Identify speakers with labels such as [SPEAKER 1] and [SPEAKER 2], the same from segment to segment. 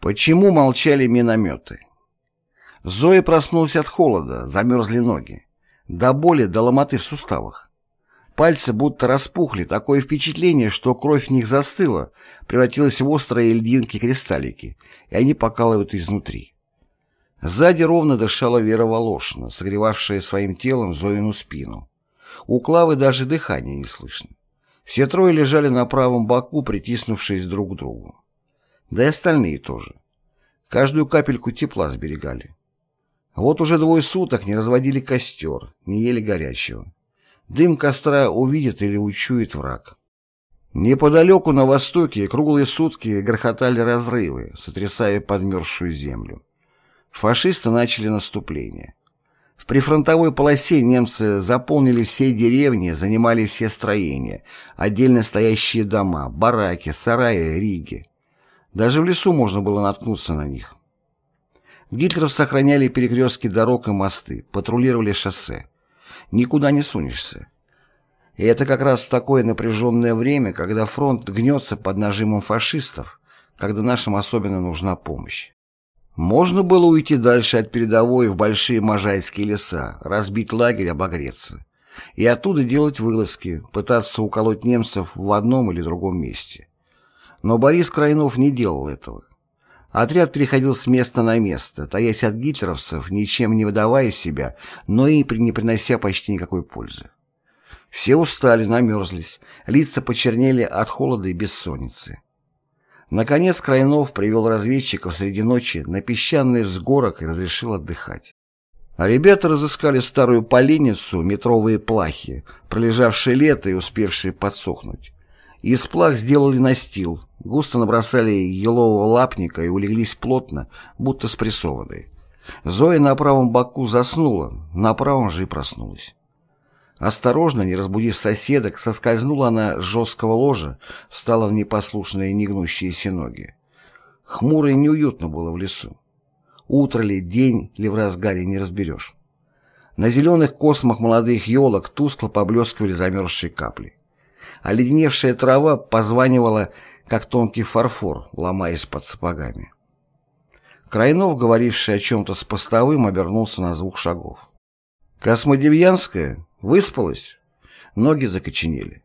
[SPEAKER 1] Почему молчали минометы? Зоя проснулась от холода, замерзли ноги. До боли, до ломоты в суставах. Пальцы будто распухли, такое впечатление, что кровь в них застыла, превратилась в острые льдинки-кристаллики, и они покалывают изнутри. Сзади ровно дышала Вера Волошина, согревавшая своим телом Зоину спину. У Клавы даже дыхания не слышно. Все трое лежали на правом боку, притиснувшись друг к другу. Да и остальные тоже. Каждую капельку тепла сберегали. Вот уже двое суток не разводили костер, не ели горячего. Дым костра увидит или учует враг. Неподалеку на востоке круглые сутки грохотали разрывы, сотрясая подмерзшую землю. Фашисты начали наступление. В прифронтовой полосе немцы заполнили все деревни, занимали все строения, отдельно стоящие дома, бараки, сараи, риги. Даже в лесу можно было наткнуться на них. Гитлеровцы охраняли перекрестки дорог и мосты, патрулировали шоссе. Никуда не сунешься. И это как раз в такое напряженное время, когда фронт гнется под нажимом фашистов, когда нашим особенно нужна помощь. Можно было уйти дальше от передовой в большие можайские леса, разбить лагерь, обогреться. И оттуда делать вылазки, пытаться уколоть немцев в одном или другом месте. Но Борис Крайнов не делал этого. Отряд переходил с места на место, таясь от гитлеровцев, ничем не выдавая себя, но и не принося почти никакой пользы. Все устали, намерзлись, лица почернели от холода и бессонницы. Наконец Крайнов привел разведчиков среди ночи на песчаный взгорок и разрешил отдыхать. А ребята разыскали старую поленницу, метровые плахи, пролежавшие лето и успевшие подсохнуть. Из плах сделали настил, густо набросали елового лапника и улеглись плотно, будто спрессованные. Зоя на правом боку заснула, на правом же и проснулась. Осторожно, не разбудив соседок, соскользнула она с жесткого ложа, встала в непослушные негнущиеся ноги. Хмуро и неуютно было в лесу. Утро ли, день ли в разгаре не разберешь. На зеленых космах молодых елок тускло поблескивали замерзшие капли. Оледеневшая трава позванивала, как тонкий фарфор, ломаясь под сапогами. Крайнов, говоривший о чем-то с постовым, обернулся на звук шагов. Космодемьянская Выспалась? Ноги закоченели.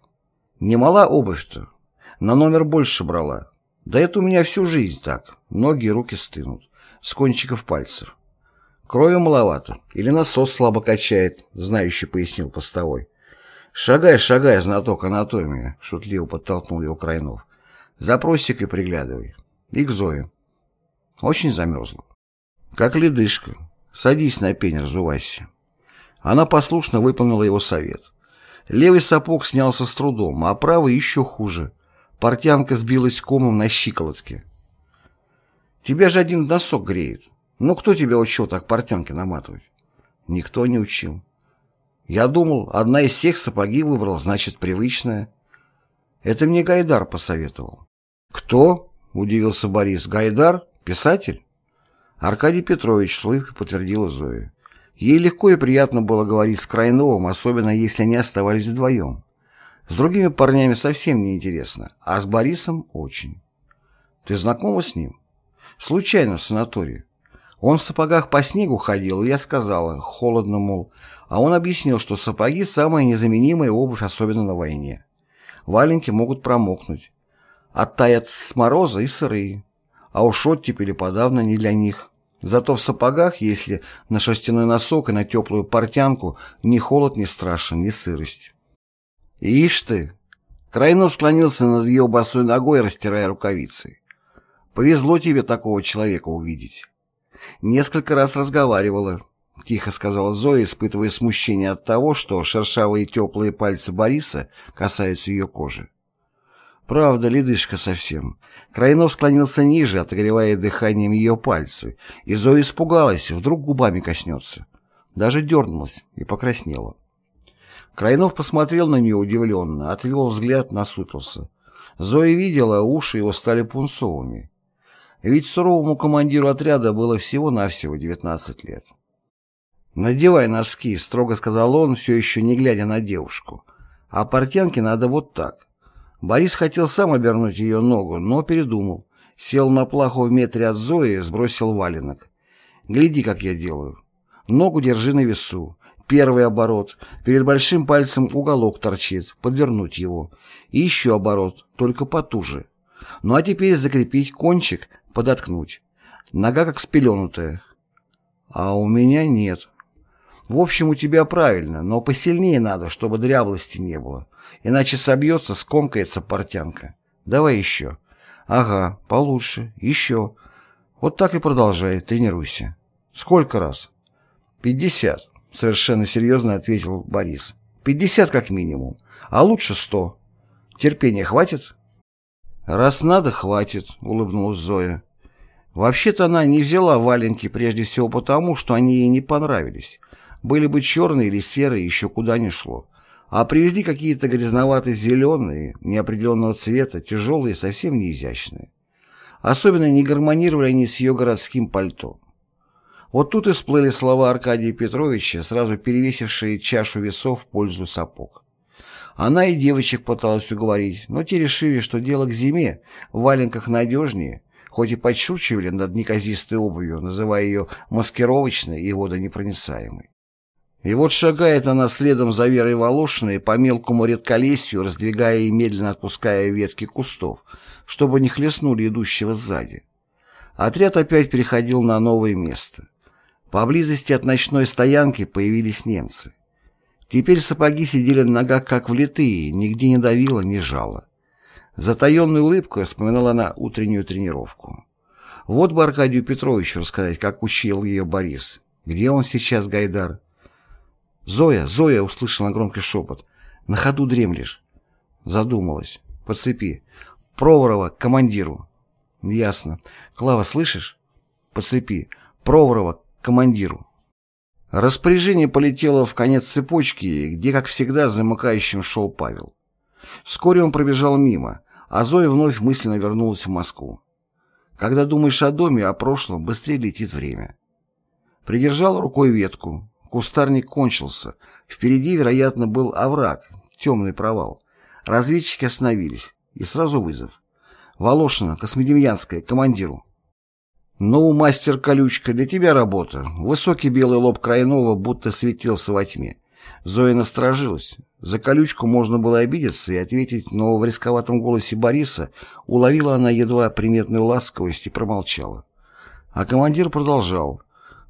[SPEAKER 1] Не мала обувь-то. На номер больше брала. Да это у меня всю жизнь так. Ноги и руки стынут. С кончиков пальцев. Крови маловато. Или насос слабо качает, знающий пояснил постовой. «Шагай, шагай, знаток анатомии», — шутливо подтолкнул его Крайнов. «За просекой приглядывай. И к Зое». Очень замерзла. «Как ледышка. Садись на пень, разувайся». Она послушно выполнила его совет. Левый сапог снялся с трудом, а правый еще хуже. Портянка сбилась комом на щиколотке. «Тебя же один носок греет. Ну кто тебя учил так портянки наматывать?» «Никто не учил». «Я думал, одна из всех сапоги выбрал, значит, привычная». «Это мне Гайдар посоветовал». «Кто?» — удивился Борис. «Гайдар? Писатель?» Аркадий Петрович с улыбкой подтвердила Зоя. Ей легко и приятно было говорить с Крайновым, особенно если они оставались вдвоем. С другими парнями совсем не интересно, а с Борисом очень. Ты знакома с ним? Случайно в санатории. Он в сапогах по снегу ходил, и я сказала, холодно, мол, а он объяснил, что сапоги – самая незаменимая обувь, особенно на войне. Валенки могут промокнуть. Оттаят с мороза и сырые. А уж оттепели подавно не для них. Зато в сапогах, если на шерстяной носок и на теплую портянку, ни холод не страшен, ни сырость. Ишь ты! Крайнов склонился над ее босой ногой, растирая рукавицы. Повезло тебе такого человека увидеть. Несколько раз разговаривала, — тихо сказала Зоя, испытывая смущение от того, что шершавые теплые пальцы Бориса касаются ее кожи. Правда, ледышка совсем. Крайнов склонился ниже, отогревая дыханием ее пальцы, и Зоя испугалась, вдруг губами коснется. Даже дернулась и покраснела. Крайнов посмотрел на нее удивленно, отвел взгляд, насупился. Зоя видела, уши его стали пунцовыми. Ведь суровому командиру отряда было всего-навсего 19 лет. «Надевай носки», — строго сказал он, все еще не глядя на девушку. «А портянки надо вот так». Борис хотел сам обернуть ее ногу, но передумал. Сел на плаху в метре от Зои, сбросил валенок. Гляди, как я делаю. Ногу держи на весу. Первый оборот. Перед большим пальцем уголок торчит. Подвернуть его. И еще оборот, только потуже. Ну а теперь закрепить кончик, подоткнуть. Нога как спеленутая. А у меня нет. В общем, у тебя правильно, но посильнее надо, чтобы дряблости не было. Иначе собьется, скомкается портянка. Давай еще. Ага, получше. Еще. Вот так и продолжай, тренируйся. Сколько раз? Пятьдесят, совершенно серьезно ответил Борис. Пятьдесят как минимум, а лучше сто. Терпения хватит? Раз надо, хватит, улыбнулась Зоя. Вообще-то она не взяла валенки прежде всего потому, что они ей не понравились. Были бы черные или серые, еще куда ни шло. А привезли какие-то грязновато-зеленые, неопределенного цвета, тяжелые, совсем не изящные. Особенно не гармонировали они с ее городским пальто. Вот тут и всплыли слова Аркадия Петровича, сразу перевесившие чашу весов в пользу сапог. Она и девочек пыталась уговорить, но те решили, что дело к зиме, в валенках надежнее, хоть и подшучивали над неказистой обувью, называя ее маскировочной и водонепроницаемой. И вот шагает она следом за Верой Волошиной по мелкому редколесью, раздвигая и медленно отпуская ветки кустов, чтобы не хлестнули идущего сзади. Отряд опять переходил на новое место. Поблизости от ночной стоянки появились немцы. Теперь сапоги сидели на ногах как влитые, нигде не давило, не жало. Затаенной улыбкой вспоминала она утреннюю тренировку. Вот бы Аркадию Петровичу рассказать, как учил ее Борис. Где он сейчас, Гайдар? «Зоя, Зоя!» — услышала громкий шепот. «На ходу дремлешь». Задумалась. «По цепи. Проворова, командиру». «Ясно. Клава, слышишь?» «По цепи. Проворова, командиру». Распоряжение полетело в конец цепочки, где, как всегда, замыкающим шел Павел. Вскоре он пробежал мимо, а Зоя вновь мысленно вернулась в Москву. Когда думаешь о доме, о прошлом, быстрее летит время. Придержал рукой ветку, Кустарник кончился. Впереди, вероятно, был овраг, темный провал. Разведчики остановились. И сразу вызов. Волошина, Космодемьянская, командиру. «Ну, мастер Колючка, для тебя работа». Высокий белый лоб Крайнова будто светился во тьме. Зоя насторожилась. За колючку можно было обидеться и ответить, но в рисковатом голосе Бориса уловила она едва приметную ласковость и промолчала. А командир продолжал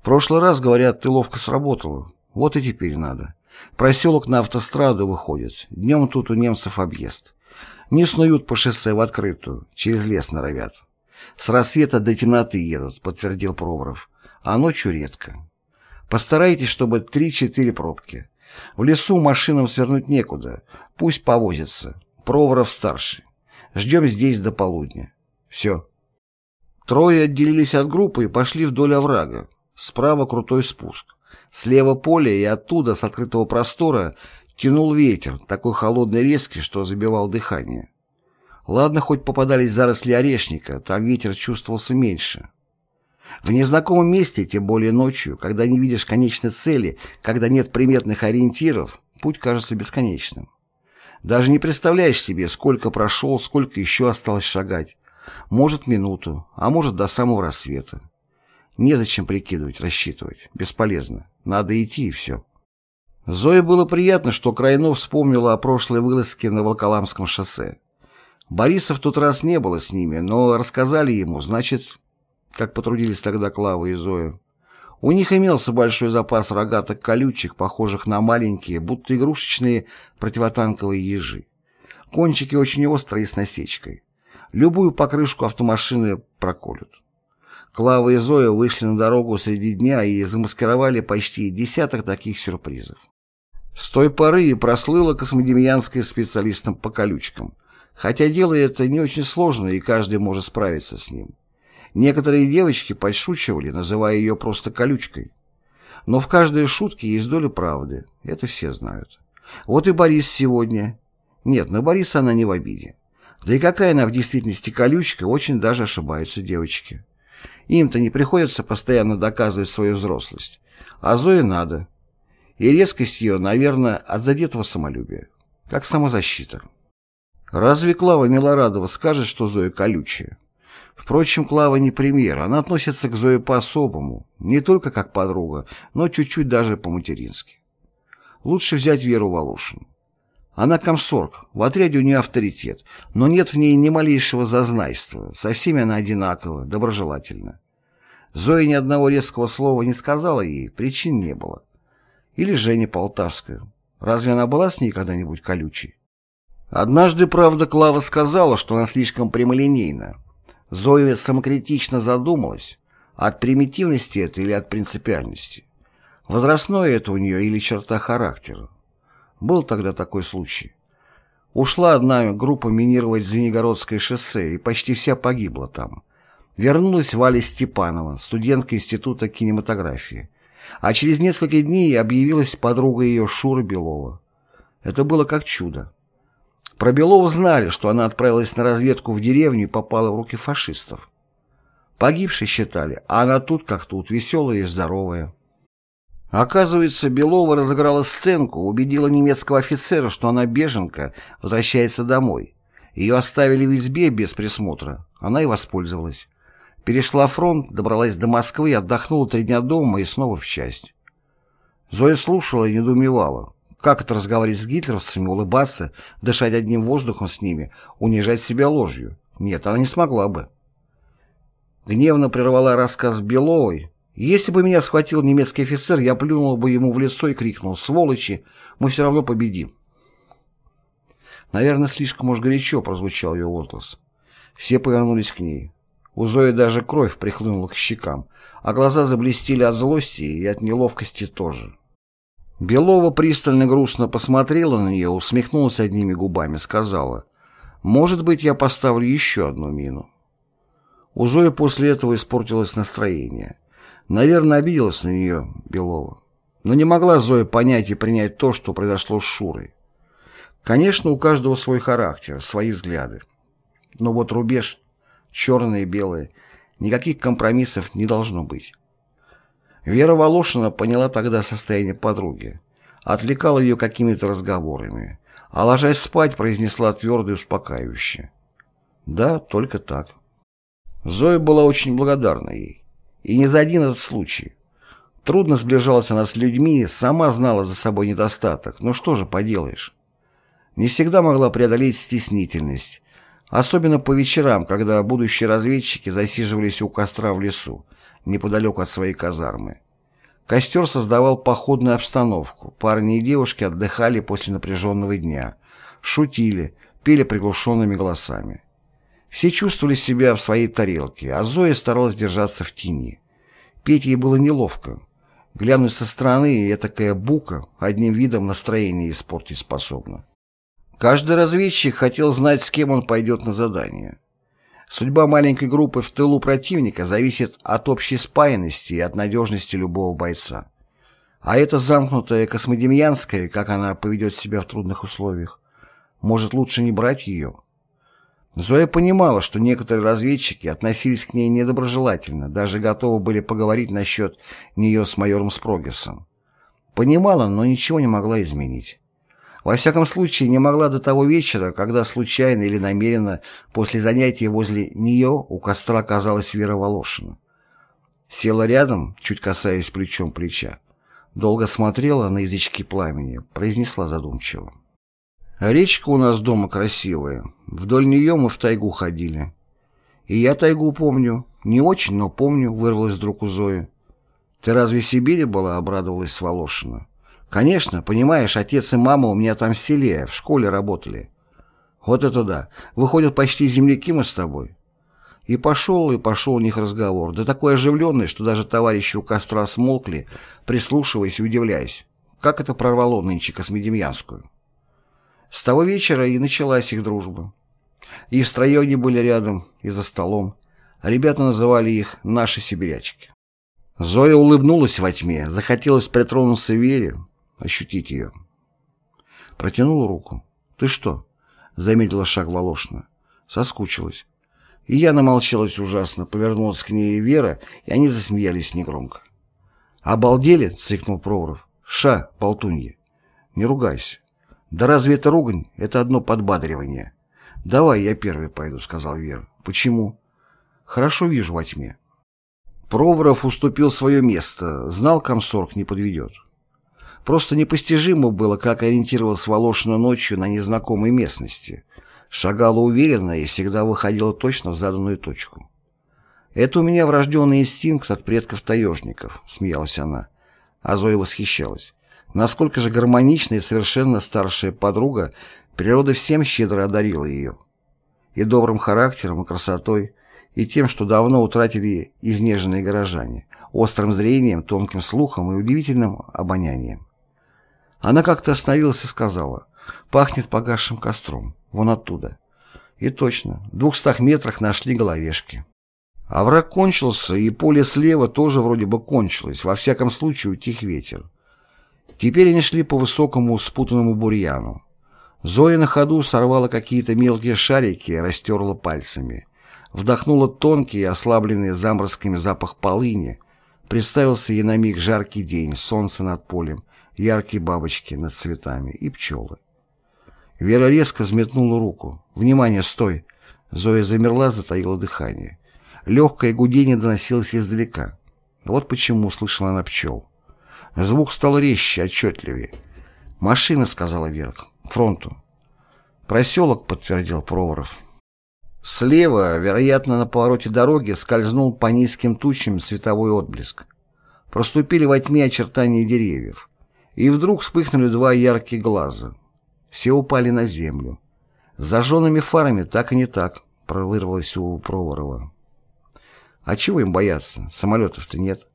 [SPEAKER 1] прошлый раз, говорят, ты ловко сработала. Вот и теперь надо. Проселок на автостраду выходит. Днем тут у немцев объезд. Не снуют по шоссе в открытую, через лес норовят. С рассвета до темноты едут, подтвердил Проворов. А ночью редко. Постарайтесь, чтобы три-четыре пробки. В лесу машинам свернуть некуда. Пусть повозятся. Проворов старший. Ждем здесь до полудня. Все. Трое отделились от группы и пошли вдоль оврага. Справа крутой спуск. Слева поле, и оттуда, с открытого простора, тянул ветер, такой холодный резкий, что забивал дыхание. Ладно, хоть попадались заросли орешника, там ветер чувствовался меньше. В незнакомом месте, тем более ночью, когда не видишь конечной цели, когда нет приметных ориентиров, путь кажется бесконечным. Даже не представляешь себе, сколько прошел, сколько еще осталось шагать. Может, минуту, а может, до самого рассвета. Незачем прикидывать, рассчитывать. Бесполезно. Надо идти и все. Зое было приятно, что Крайнов вспомнила о прошлой вылазке на Волколамском шоссе. Бориса в тот раз не было с ними, но рассказали ему, значит, как потрудились тогда Клава и Зоя. У них имелся большой запас рогаток колючек, похожих на маленькие, будто игрушечные противотанковые ежи. Кончики очень острые с насечкой. Любую покрышку автомашины проколют. Клава и Зоя вышли на дорогу среди дня и замаскировали почти десяток таких сюрпризов. С той поры и прослыла космодемьянская специалистом по колючкам, хотя дело это не очень сложное и каждый может справиться с ним. Некоторые девочки подшучивали, называя ее просто колючкой. Но в каждой шутке есть доля правды, это все знают. Вот и Борис сегодня. Нет, на Бориса она не в обиде. Да и какая она в действительности колючка, очень даже ошибаются девочки. Им-то не приходится постоянно доказывать свою взрослость. А Зое надо. И резкость ее, наверное, от задетого самолюбия. Как самозащита. Разве Клава Милорадова скажет, что Зоя колючая? Впрочем, Клава не премьер, она относится к Зое по-особому, не только как подруга, но чуть-чуть даже по-матерински. Лучше взять Веру Волошину. Она комсорг, в отряде у нее авторитет, но нет в ней ни малейшего зазнайства, со всеми она одинакова, доброжелательна. Зоя ни одного резкого слова не сказала ей, причин не было. Или Женя Полтавская. Разве она была с ней когда-нибудь колючей? Однажды, правда, Клава сказала, что она слишком прямолинейна. Зоя самокритично задумалась, от примитивности это или от принципиальности. Возрастное это у нее или черта характера. Был тогда такой случай. Ушла одна группа минировать Звенигородское шоссе, и почти вся погибла там. Вернулась Валя Степанова, студентка Института кинематографии. А через несколько дней объявилась подруга ее Шура Белова. Это было как чудо. Про Белову знали, что она отправилась на разведку в деревню и попала в руки фашистов. Погибшие считали, а она тут как тут, веселая и здоровая. Оказывается, Белова разыграла сценку, убедила немецкого офицера, что она беженка, возвращается домой. Ее оставили в избе без присмотра. Она и воспользовалась. Перешла фронт, добралась до Москвы, отдохнула три дня дома и снова в часть. Зоя слушала и недоумевала. Как это разговаривать с гитлеровцами, улыбаться, дышать одним воздухом с ними, унижать себя ложью? Нет, она не смогла бы. Гневно прервала рассказ Беловой. Если бы меня схватил немецкий офицер, я плюнул бы ему в лицо и крикнул «Сволочи! Мы все равно победим!» Наверное, слишком уж горячо прозвучал ее возглас. Все повернулись к ней. У Зои даже кровь прихлынула к щекам, а глаза заблестели от злости и от неловкости тоже. Белова пристально грустно посмотрела на нее, усмехнулась одними губами, сказала, «Может быть, я поставлю еще одну мину». У Зои после этого испортилось настроение. Наверное, обиделась на нее Белова. Но не могла Зоя понять и принять то, что произошло с Шурой. Конечно, у каждого свой характер, свои взгляды. Но вот рубеж, черное и белое, никаких компромиссов не должно быть. Вера Волошина поняла тогда состояние подруги, отвлекала ее какими-то разговорами, а ложась спать произнесла твердо и успокаивающе. Да, только так. Зоя была очень благодарна ей. И не за один этот случай. Трудно сближалась она с людьми, сама знала за собой недостаток, но что же поделаешь. Не всегда могла преодолеть стеснительность, особенно по вечерам, когда будущие разведчики засиживались у костра в лесу, неподалеку от своей казармы. Костер создавал походную обстановку. Парни и девушки отдыхали после напряженного дня, шутили, пели приглушенными голосами. Все чувствовали себя в своей тарелке, а Зоя старалась держаться в тени. Петь ей было неловко. Глянуть со стороны, и такая бука одним видом настроение испортить способна. Каждый разведчик хотел знать, с кем он пойдет на задание. Судьба маленькой группы в тылу противника зависит от общей спаянности и от надежности любого бойца. А эта замкнутая космодемьянская, как она поведет себя в трудных условиях, может лучше не брать ее? Зоя понимала, что некоторые разведчики относились к ней недоброжелательно, даже готовы были поговорить насчет нее с майором Спрогерсом. Понимала, но ничего не могла изменить. Во всяком случае, не могла до того вечера, когда случайно или намеренно после занятия возле нее у костра оказалась Вера Волошина. Села рядом, чуть касаясь плечом плеча. Долго смотрела на язычки пламени, произнесла задумчиво. «Речка у нас дома красивая. Вдоль нее мы в тайгу ходили. И я тайгу помню. Не очень, но помню», — вырвалась вдруг у Зои. «Ты разве в Сибири была?» — обрадовалась Волошина. Конечно, понимаешь, отец и мама у меня там в селе, в школе работали. Вот это да. Выходят, почти земляки мы с тобой. И пошел, и пошел у них разговор. Да такой оживленный, что даже товарищи у костра смолкли, прислушиваясь и удивляясь. Как это прорвало нынче Космодемьянскую? С того вечера и началась их дружба. И в строю были рядом, и за столом. Ребята называли их «наши сибирячки». Зоя улыбнулась во тьме, захотелось притронуться Вере, ощутить ее. Протянул руку. «Ты что?» — заметила шаг Волошина. Соскучилась. И я намолчалась ужасно, повернулась к ней и Вера, и они засмеялись негромко. «Обалдели?» — цикнул Проворов. «Ша, болтунья!» «Не ругайся!» «Да разве это ругань? Это одно подбадривание!» «Давай я первый пойду», — сказал Вера. «Почему?» Хорошо вижу во тьме. Проворов уступил свое место, знал, комсорг не подведет. Просто непостижимо было, как ориентировался Волошина ночью на незнакомой местности. Шагала уверенно и всегда выходила точно в заданную точку. «Это у меня врожденный инстинкт от предков-таежников», — смеялась она. А Зоя восхищалась. Насколько же гармоничная и совершенно старшая подруга, природа всем щедро одарила ее. И добрым характером, и красотой, и тем, что давно утратили изнеженные горожане, острым зрением, тонким слухом и удивительным обонянием. Она как-то остановилась и сказала, «Пахнет погасшим костром, вон оттуда». И точно, в двухстах метрах нашли головешки. А враг кончился, и поле слева тоже вроде бы кончилось, во всяком случае утих ветер. Теперь они шли по высокому спутанному бурьяну. Зоя на ходу сорвала какие-то мелкие шарики и растерла пальцами. Вдохнула тонкий, ослабленный заморозками запах полыни. Представился ей на миг жаркий день, солнце над полем, яркие бабочки над цветами и пчелы. Вера резко взметнула руку. «Внимание, стой!» Зоя замерла, затаила дыхание. Легкое гудение доносилось издалека. Вот почему услышала она пчел. Звук стал резче, отчетливее. «Машина», — сказала Вера, — «фронту». «Проселок», — подтвердил Проворов. Слева, вероятно, на повороте дороги, скользнул по низким тучам световой отблеск. Проступили во тьме очертания деревьев. И вдруг вспыхнули два яркие глаза. Все упали на землю. С зажженными фарами так и не так, провырвалось у Проворова. А чего им бояться? Самолетов-то нет.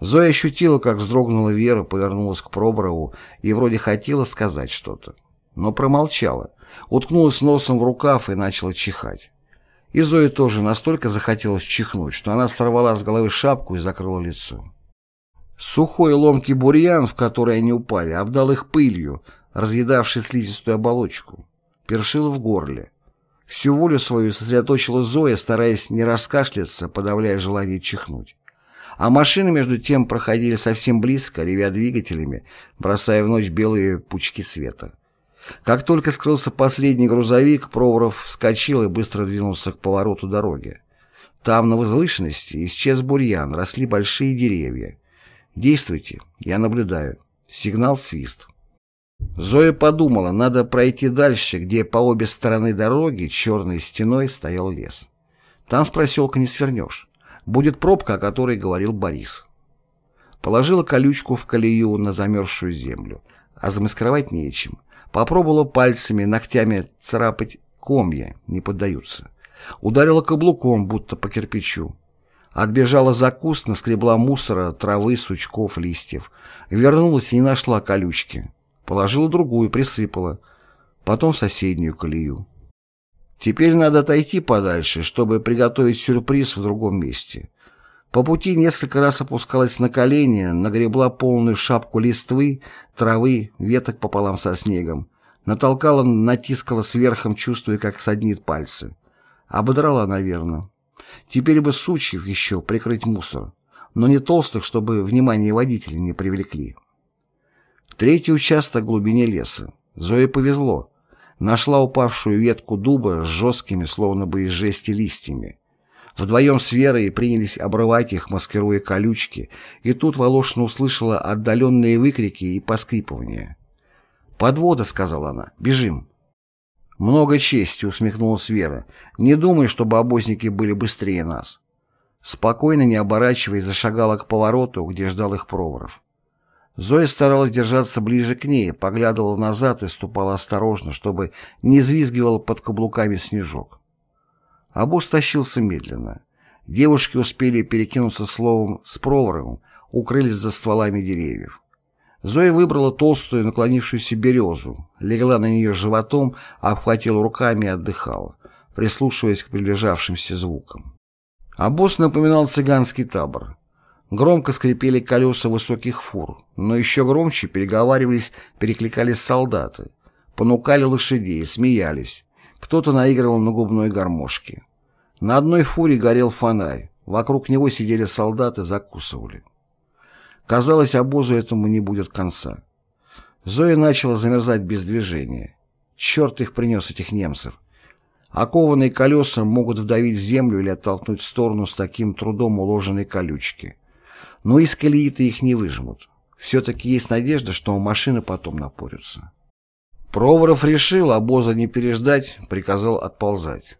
[SPEAKER 1] Зоя ощутила, как вздрогнула Вера, повернулась к Проборову и вроде хотела сказать что-то. Но промолчала, уткнулась носом в рукав и начала чихать. И Зое тоже настолько захотелось чихнуть, что она сорвала с головы шапку и закрыла лицо. Сухой ломкий бурьян, в который они упали, обдал их пылью, разъедавшей слизистую оболочку. Першило в горле. Всю волю свою сосредоточила Зоя, стараясь не раскашляться, подавляя желание чихнуть. А машины, между тем, проходили совсем близко, ревя двигателями, бросая в ночь белые пучки света. Как только скрылся последний грузовик, Проворов вскочил и быстро двинулся к повороту дороги. Там, на возвышенности, исчез бурьян, росли большие деревья. «Действуйте, я наблюдаю». Сигнал свист. Зоя подумала, надо пройти дальше, где по обе стороны дороги черной стеной стоял лес. Там с проселка не свернешь. Будет пробка, о которой говорил Борис. Положила колючку в колею на замерзшую землю, а замаскировать нечем. Попробовала пальцами, ногтями царапать комья, не поддаются. Ударила каблуком, будто по кирпичу. Отбежала за куст, наскребла мусора, травы, сучков, листьев. Вернулась и не нашла колючки. Положила другую, присыпала. Потом в соседнюю колею. Теперь надо отойти подальше, чтобы приготовить сюрприз в другом месте. По пути несколько раз опускалась на колени, нагребла полную шапку листвы, травы, веток пополам со снегом. Натолкала, натискала сверхом, чувствуя, как саднит пальцы. Ободрала, наверное. Теперь бы сучьев еще прикрыть мусор, но не толстых, чтобы внимание водителей не привлекли. Третий участок в глубине леса. Зое повезло. Нашла упавшую ветку дуба с жесткими, словно бы из жести, листьями. Вдвоем с Верой принялись обрывать их, маскируя колючки, и тут Волошина услышала отдаленные выкрики и поскрипывания. «Подвода», — сказала она, — «бежим». «Много чести», — усмехнулась Вера. «Не думай, чтобы обозники были быстрее нас». Спокойно, не оборачиваясь, зашагала к повороту, где ждал их Проворов. Зоя старалась держаться ближе к ней, поглядывала назад и ступала осторожно, чтобы не извизгивал под каблуками снежок. Обоз тащился медленно. Девушки успели перекинуться словом с Проворовым, укрылись за стволами деревьев. Зоя выбрала толстую наклонившуюся березу, легла на нее животом, обхватила руками и отдыхала, прислушиваясь к приближавшимся звукам. Босс напоминал цыганский табор. Громко скрипели колеса высоких фур, но еще громче переговаривались, перекликались солдаты, понукали лошадей, смеялись. Кто-то наигрывал на губной гармошке. На одной фуре горел фонарь, вокруг него сидели солдаты, закусывали. Казалось, обозу этому не будет конца. Зоя начала замерзать без движения. Черт их принес, этих немцев. Окованные колеса могут вдавить в землю или оттолкнуть в сторону с таким трудом уложенной колючки. Но из колеи-то их не выжмут. Все-таки есть надежда, что машины потом напорются. Проворов решил обоза не переждать, приказал отползать.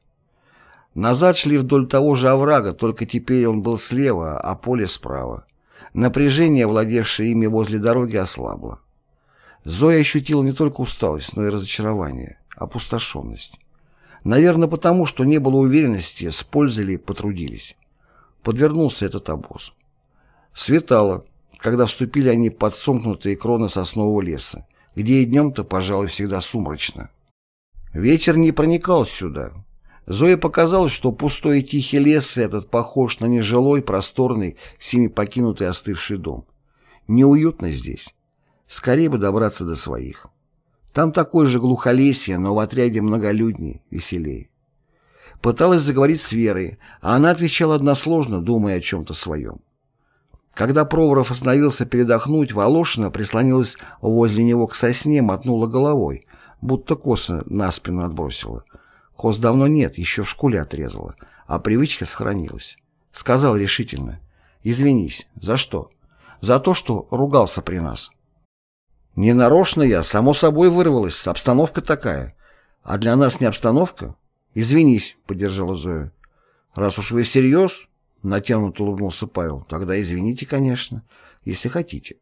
[SPEAKER 1] Назад шли вдоль того же оврага, только теперь он был слева, а поле справа. Напряжение, владевшее ими возле дороги, ослабло. Зоя ощутила не только усталость, но и разочарование, опустошенность. Наверное, потому, что не было уверенности, с пользой ли потрудились. Подвернулся этот обоз. Светало, когда вступили они под сомкнутые кроны соснового леса, где и днем-то, пожалуй, всегда сумрачно. Ветер не проникал сюда, Зое показалось, что пустой и тихий лес этот похож на нежилой, просторный, всеми покинутый остывший дом. Неуютно здесь. Скорее бы добраться до своих. Там такое же глухолесье, но в отряде многолюдней, веселее. Пыталась заговорить с Верой, а она отвечала односложно, думая о чем-то своем. Когда Проворов остановился передохнуть, Волошина прислонилась возле него к сосне, мотнула головой, будто коса на спину отбросила — Коз давно нет, еще в школе отрезала, а привычка сохранилась. Сказал решительно. Извинись. За что? За то, что ругался при нас. Не нарочно я, само собой вырвалась, обстановка такая. А для нас не обстановка? Извинись, поддержала Зоя. Раз уж вы всерьез, натянуто улыбнулся Павел, тогда извините, конечно, если хотите.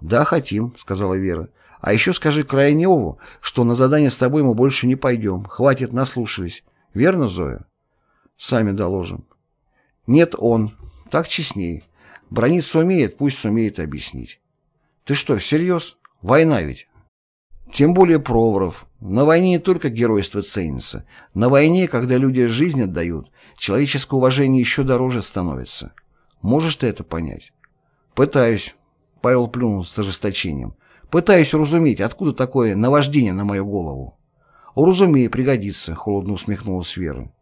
[SPEAKER 1] Да, хотим, сказала Вера. А еще скажи Крайневу, что на задание с тобой мы больше не пойдем. Хватит, наслушались. Верно, Зоя? Сами доложим. Нет, он. Так честнее. Брониться умеет, пусть сумеет объяснить. Ты что, всерьез? Война ведь. Тем более Проворов. На войне не только геройство ценится. На войне, когда люди жизнь отдают, человеческое уважение еще дороже становится. Можешь ты это понять? Пытаюсь. Павел плюнул с ожесточением. Пытаюсь уразуметь, откуда такое наваждение на мою голову. «Уразумей, пригодится», — холодно усмехнулась Вера.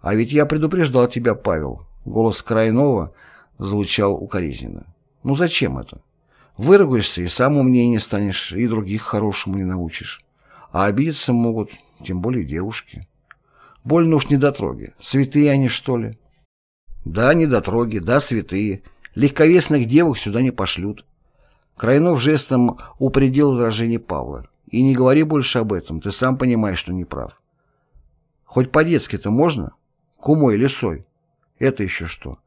[SPEAKER 1] «А ведь я предупреждал тебя, Павел». Голос Крайнова звучал укоризненно. «Ну зачем это? Выругаешься и сам умнее не станешь, и других хорошему не научишь. А обидеться могут, тем более девушки. Больно уж недотроги. Святые они, что ли?» «Да, недотроги, да, святые. Легковесных девок сюда не пошлют. Крайнов жестом упредил возражение Павла. «И не говори больше об этом, ты сам понимаешь, что не прав». «Хоть по-детски-то можно? Кумой или сой? Это еще что?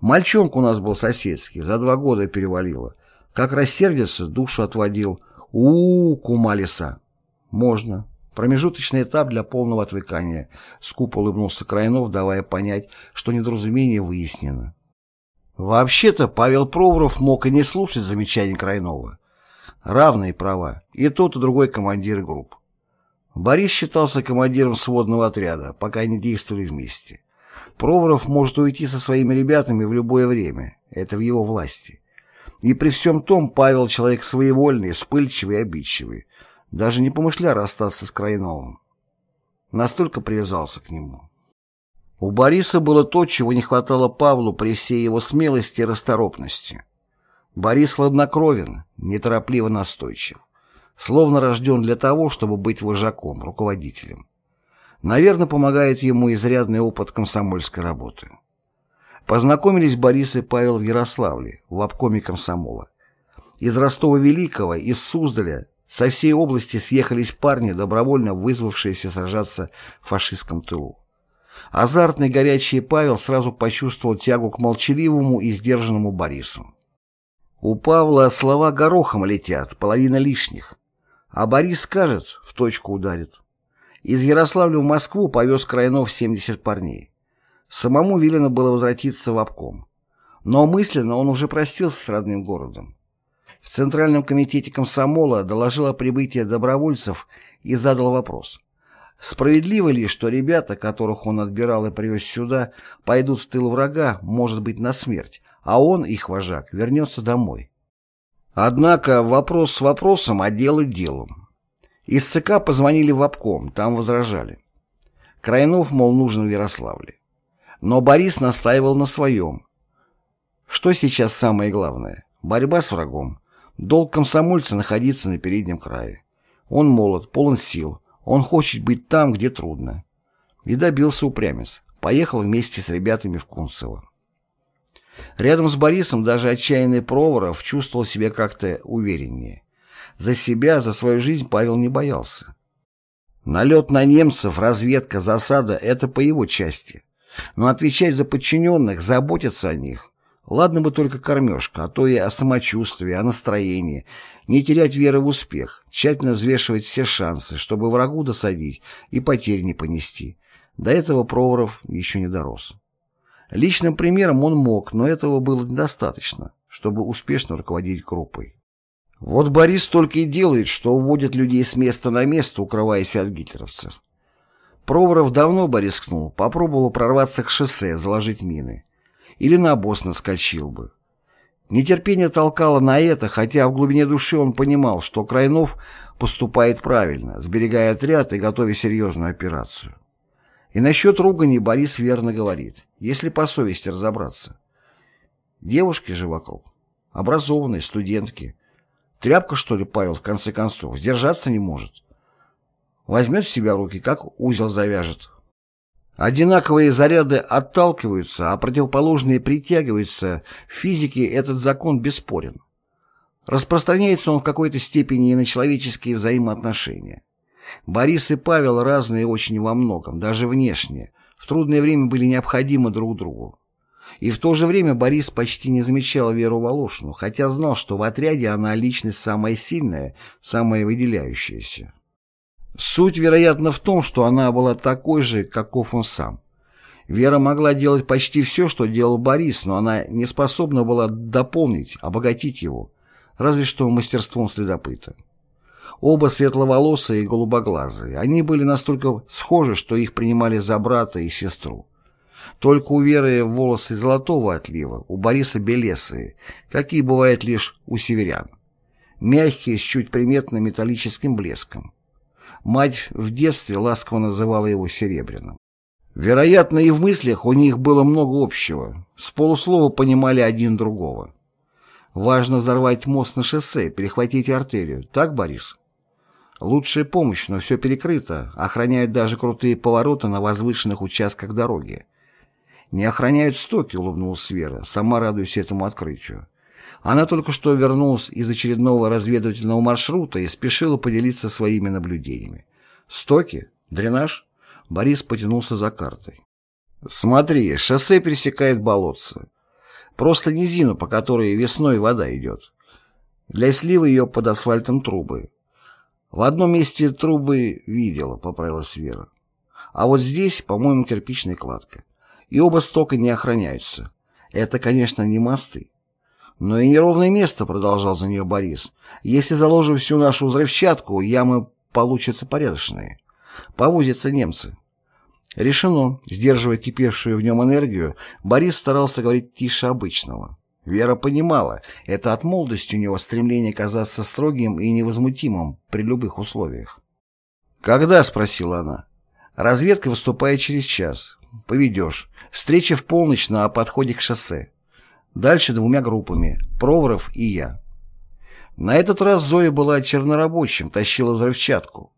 [SPEAKER 1] Мальчонка у нас был соседский, за два года перевалило. Как рассердится, душу отводил. у, -у, -у кума леса». «Можно». Промежуточный этап для полного отвыкания. Скупо улыбнулся Крайнов, давая понять, что недоразумение выяснено. Вообще-то Павел Проворов мог и не слушать замечаний Крайнова. Равные права. И тот, и другой командир групп. Борис считался командиром сводного отряда, пока они действовали вместе. Проворов может уйти со своими ребятами в любое время. Это в его власти. И при всем том Павел человек своевольный, вспыльчивый и обидчивый. Даже не помышляя расстаться с Крайновым. Настолько привязался к нему. У Бориса было то, чего не хватало Павлу при всей его смелости и расторопности. Борис хладнокровен, неторопливо настойчив, словно рожден для того, чтобы быть вожаком, руководителем. Наверное, помогает ему изрядный опыт комсомольской работы. Познакомились Борис и Павел в Ярославле, в обкоме комсомола. Из Ростова-Великого, из Суздаля, со всей области съехались парни, добровольно вызвавшиеся сражаться в фашистском тылу. Азартный горячий Павел сразу почувствовал тягу к молчаливому и сдержанному Борису. У Павла слова горохом летят, половина лишних. А Борис скажет, в точку ударит. Из Ярославля в Москву повез Крайнов 70 парней. Самому велено было возвратиться в обком. Но мысленно он уже простился с родным городом. В Центральном комитете комсомола доложил о прибытии добровольцев и задал вопрос. Справедливо ли, что ребята, которых он отбирал и привез сюда, пойдут в тыл врага, может быть, на смерть, а он, их вожак, вернется домой? Однако вопрос с вопросом, а дело делом. Из ЦК позвонили в обком, там возражали. Крайнов, мол, нужен в Ярославле. Но Борис настаивал на своем. Что сейчас самое главное? Борьба с врагом. Долг комсомольца находиться на переднем крае. Он молод, полон сил, он хочет быть там, где трудно. И добился упрямец. Поехал вместе с ребятами в Кунцево. Рядом с Борисом даже отчаянный Проворов чувствовал себя как-то увереннее. За себя, за свою жизнь Павел не боялся. Налет на немцев, разведка, засада — это по его части. Но отвечать за подчиненных, заботиться о них — ладно бы только кормежка, а то и о самочувствии, о настроении, не терять веры в успех, тщательно взвешивать все шансы, чтобы врагу досадить и потерь не понести. До этого Проворов еще не дорос. Личным примером он мог, но этого было недостаточно, чтобы успешно руководить группой. Вот Борис только и делает, что уводит людей с места на место, укрываясь от гитлеровцев. Проворов давно бы рискнул, попробовал прорваться к шоссе, заложить мины. Или на обоз наскочил бы. Нетерпение толкало на это, хотя в глубине души он понимал, что Крайнов поступает правильно, сберегая отряд и готовя серьезную операцию. И насчет ругани Борис верно говорит, если по совести разобраться. Девушки же вокруг, образованные, студентки. Тряпка, что ли, Павел, в конце концов, сдержаться не может. Возьмет в себя руки, как узел завяжет. Одинаковые заряды отталкиваются, а противоположные притягиваются. В физике этот закон бесспорен. Распространяется он в какой-то степени и на человеческие взаимоотношения. Борис и Павел разные очень во многом, даже внешне. В трудное время были необходимы друг другу. И в то же время Борис почти не замечал Веру Волошину, хотя знал, что в отряде она личность самая сильная, самая выделяющаяся. Суть, вероятно, в том, что она была такой же, каков он сам. Вера могла делать почти все, что делал Борис, но она не способна была дополнить, обогатить его, разве что мастерством следопыта. Оба светловолосые и голубоглазые. Они были настолько схожи, что их принимали за брата и сестру. Только у Веры волосы золотого отлива, у Бориса белесые, какие бывают лишь у северян. Мягкие, с чуть приметным металлическим блеском. Мать в детстве ласково называла его серебряным. Вероятно, и в мыслях у них было много общего. С полуслова понимали один другого. Важно взорвать мост на шоссе, перехватить артерию. Так, Борис? Лучшая помощь, но все перекрыто. Охраняют даже крутые повороты на возвышенных участках дороги. Не охраняют стоки, улыбнулась Вера, сама радуясь этому открытию. Она только что вернулась из очередного разведывательного маршрута и спешила поделиться своими наблюдениями. «Стоки? Дренаж?» Борис потянулся за картой. «Смотри, шоссе пересекает болотце. Просто низину, по которой весной вода идет. Для слива ее под асфальтом трубы. В одном месте трубы видела, поправилась Вера. А вот здесь, по-моему, кирпичная кладка. И оба стока не охраняются. Это, конечно, не мосты. Но и неровное место, продолжал за нее Борис. Если заложим всю нашу взрывчатку, ямы получатся порядочные. Повозятся немцы. Решено. Сдерживая кипевшую в нем энергию, Борис старался говорить тише обычного. Вера понимала, это от молодости у него стремление казаться строгим и невозмутимым при любых условиях. «Когда?» — спросила она. «Разведка выступает через час. Поведешь. Встреча в полночь на подходе к шоссе. Дальше двумя группами — Проворов и я». На этот раз Зоя была чернорабочим, тащила взрывчатку.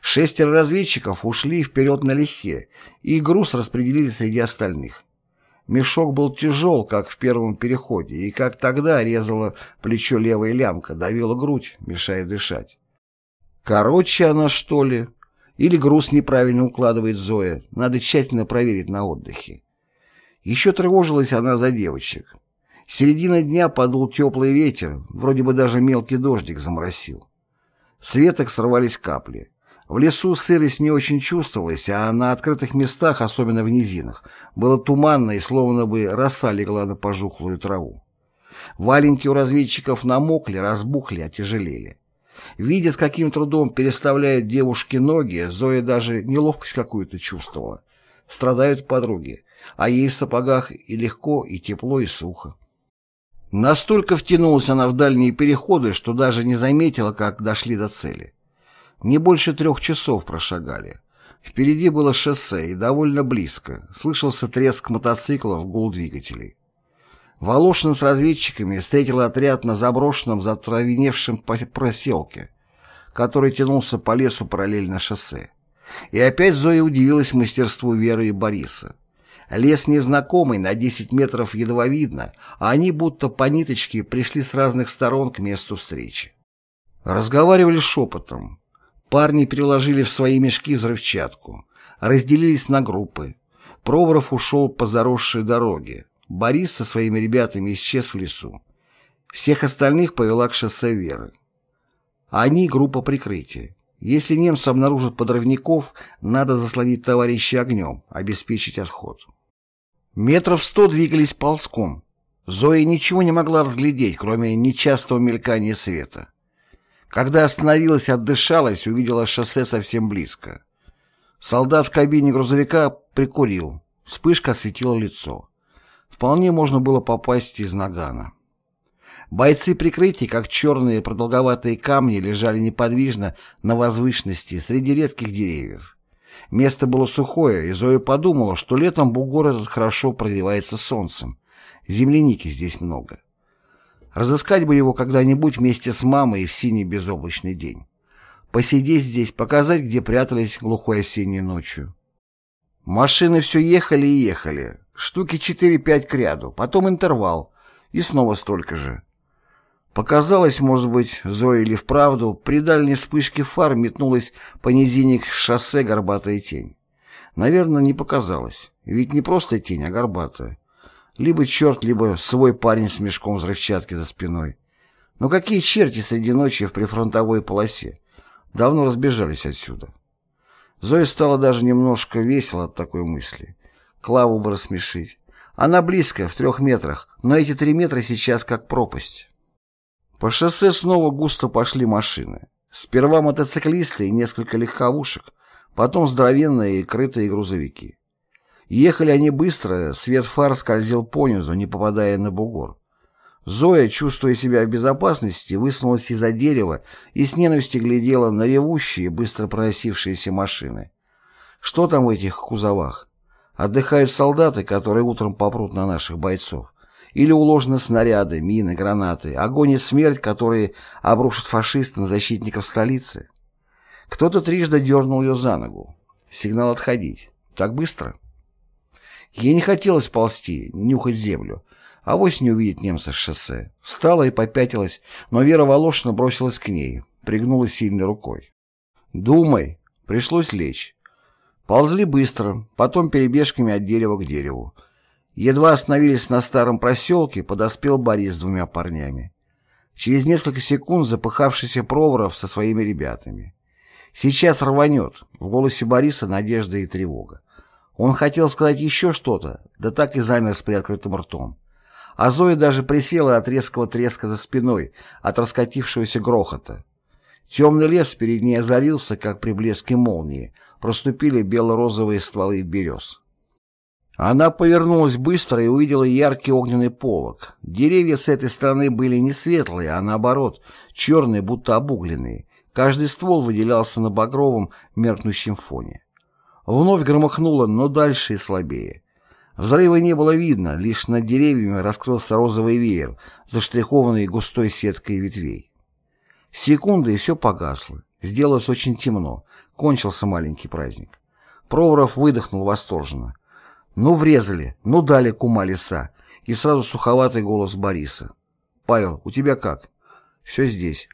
[SPEAKER 1] Шестеро разведчиков ушли вперед налегке, и груз распределили среди остальных. Мешок был тяжел, как в первом переходе, и как тогда резала плечо левая лямка, давила грудь, мешая дышать. Короче она, что ли? Или груз неправильно укладывает Зоя, надо тщательно проверить на отдыхе. Еще тревожилась она за девочек. Середина дня подул теплый ветер, вроде бы даже мелкий дождик заморосил. С веток сорвались капли. В лесу сырость не очень чувствовалась, а на открытых местах, особенно в низинах, было туманно и словно бы роса легла на пожухлую траву. Валенки у разведчиков намокли, разбухли, отяжелели. Видя, с каким трудом переставляют девушки ноги, Зоя даже неловкость какую-то чувствовала. Страдают подруги, а ей в сапогах и легко, и тепло, и сухо. Настолько втянулась она в дальние переходы, что даже не заметила, как дошли до цели. Не больше трех часов прошагали. Впереди было шоссе и довольно близко. Слышался треск мотоциклов, гул двигателей. Волошин с разведчиками встретил отряд на заброшенном, затравеневшем проселке, который тянулся по лесу параллельно шоссе. И опять Зоя удивилась мастерству Веры и Бориса. Лес незнакомый, на 10 метров едва видно, а они будто по ниточке пришли с разных сторон к месту встречи. Разговаривали шепотом. Парни переложили в свои мешки взрывчатку, разделились на группы. Проворов ушел по заросшей дороге. Борис со своими ребятами исчез в лесу. Всех остальных повела к шоссе Веры. Они группа прикрытия. Если немцы обнаружат подрывников, надо заслонить товарища огнем, обеспечить отход. Метров сто двигались ползком. Зоя ничего не могла разглядеть, кроме нечастого мелькания света. Когда остановилась, отдышалась, увидела шоссе совсем близко. Солдат в кабине грузовика прикурил. Вспышка осветила лицо. Вполне можно было попасть из нагана. Бойцы прикрытия, как черные продолговатые камни, лежали неподвижно на возвышенности среди редких деревьев. Место было сухое, и Зоя подумала, что летом бугор этот хорошо прогревается солнцем. Земляники здесь много. Разыскать бы его когда-нибудь вместе с мамой в синий безоблачный день. Посидеть здесь, показать, где прятались глухой осенней ночью. Машины все ехали и ехали. Штуки 4-5 к ряду, потом интервал. И снова столько же. Показалось, может быть, Зоя или вправду, при дальней вспышке фар метнулась по низине к шоссе горбатая тень. Наверное, не показалось. Ведь не просто тень, а горбатая. Либо черт, либо свой парень с мешком взрывчатки за спиной. Но какие черти среди ночи в прифронтовой полосе? Давно разбежались отсюда. Зоя стала даже немножко весело от такой мысли. Клаву бы рассмешить. Она близко, в трех метрах, но эти три метра сейчас как пропасть. По шоссе снова густо пошли машины. Сперва мотоциклисты и несколько легковушек, потом здоровенные и крытые грузовики. Ехали они быстро, свет фар скользил понизу, не попадая на бугор. Зоя, чувствуя себя в безопасности, высунулась из-за дерева и с ненавистью глядела на ревущие, быстро проносившиеся машины. Что там в этих кузовах? Отдыхают солдаты, которые утром попрут на наших бойцов или уложены снаряды, мины, гранаты, огонь и смерть, которые обрушат фашисты на защитников столицы. Кто-то трижды дернул ее за ногу. Сигнал отходить. Так быстро? Ей не хотелось ползти, нюхать землю. а Авось не увидит немца с шоссе. Встала и попятилась, но Вера Волошина бросилась к ней, пригнулась сильной рукой. «Думай!» Пришлось лечь. Ползли быстро, потом перебежками от дерева к дереву. Едва остановились на старом проселке, подоспел Борис с двумя парнями. Через несколько секунд запыхавшийся Проворов со своими ребятами. «Сейчас рванет», — в голосе Бориса надежда и тревога. Он хотел сказать еще что-то, да так и замер с приоткрытым ртом. А Зоя даже присела от резкого треска за спиной, от раскатившегося грохота. Темный лес перед ней озарился, как при блеске молнии, проступили бело-розовые стволы берез. Она повернулась быстро и увидела яркий огненный полог. Деревья с этой стороны были не светлые, а наоборот, черные, будто обугленные. Каждый ствол выделялся на багровом, меркнущем фоне. Вновь громыхнуло, но дальше и слабее. Взрыва не было видно, лишь над деревьями раскрылся розовый веер, заштрихованный густой сеткой ветвей. Секунды, и все погасло. Сделалось очень темно. Кончился маленький праздник. Проворов выдохнул восторженно. Ну, врезали, ну, дали кума леса. И сразу суховатый голос Бориса. «Павел, у тебя как?» «Все здесь».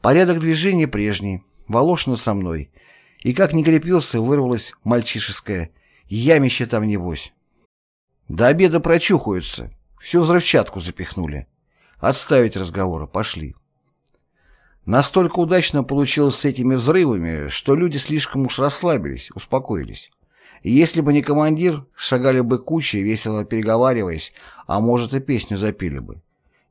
[SPEAKER 1] Порядок движения прежний. Волошина со мной. И как не крепился, вырвалось мальчишеское. Ямище там небось. До обеда прочухаются. Всю взрывчатку запихнули. Отставить разговоры, пошли. Настолько удачно получилось с этими взрывами, что люди слишком уж расслабились, успокоились. Если бы не командир, шагали бы кучей, весело переговариваясь, а может и песню запили бы.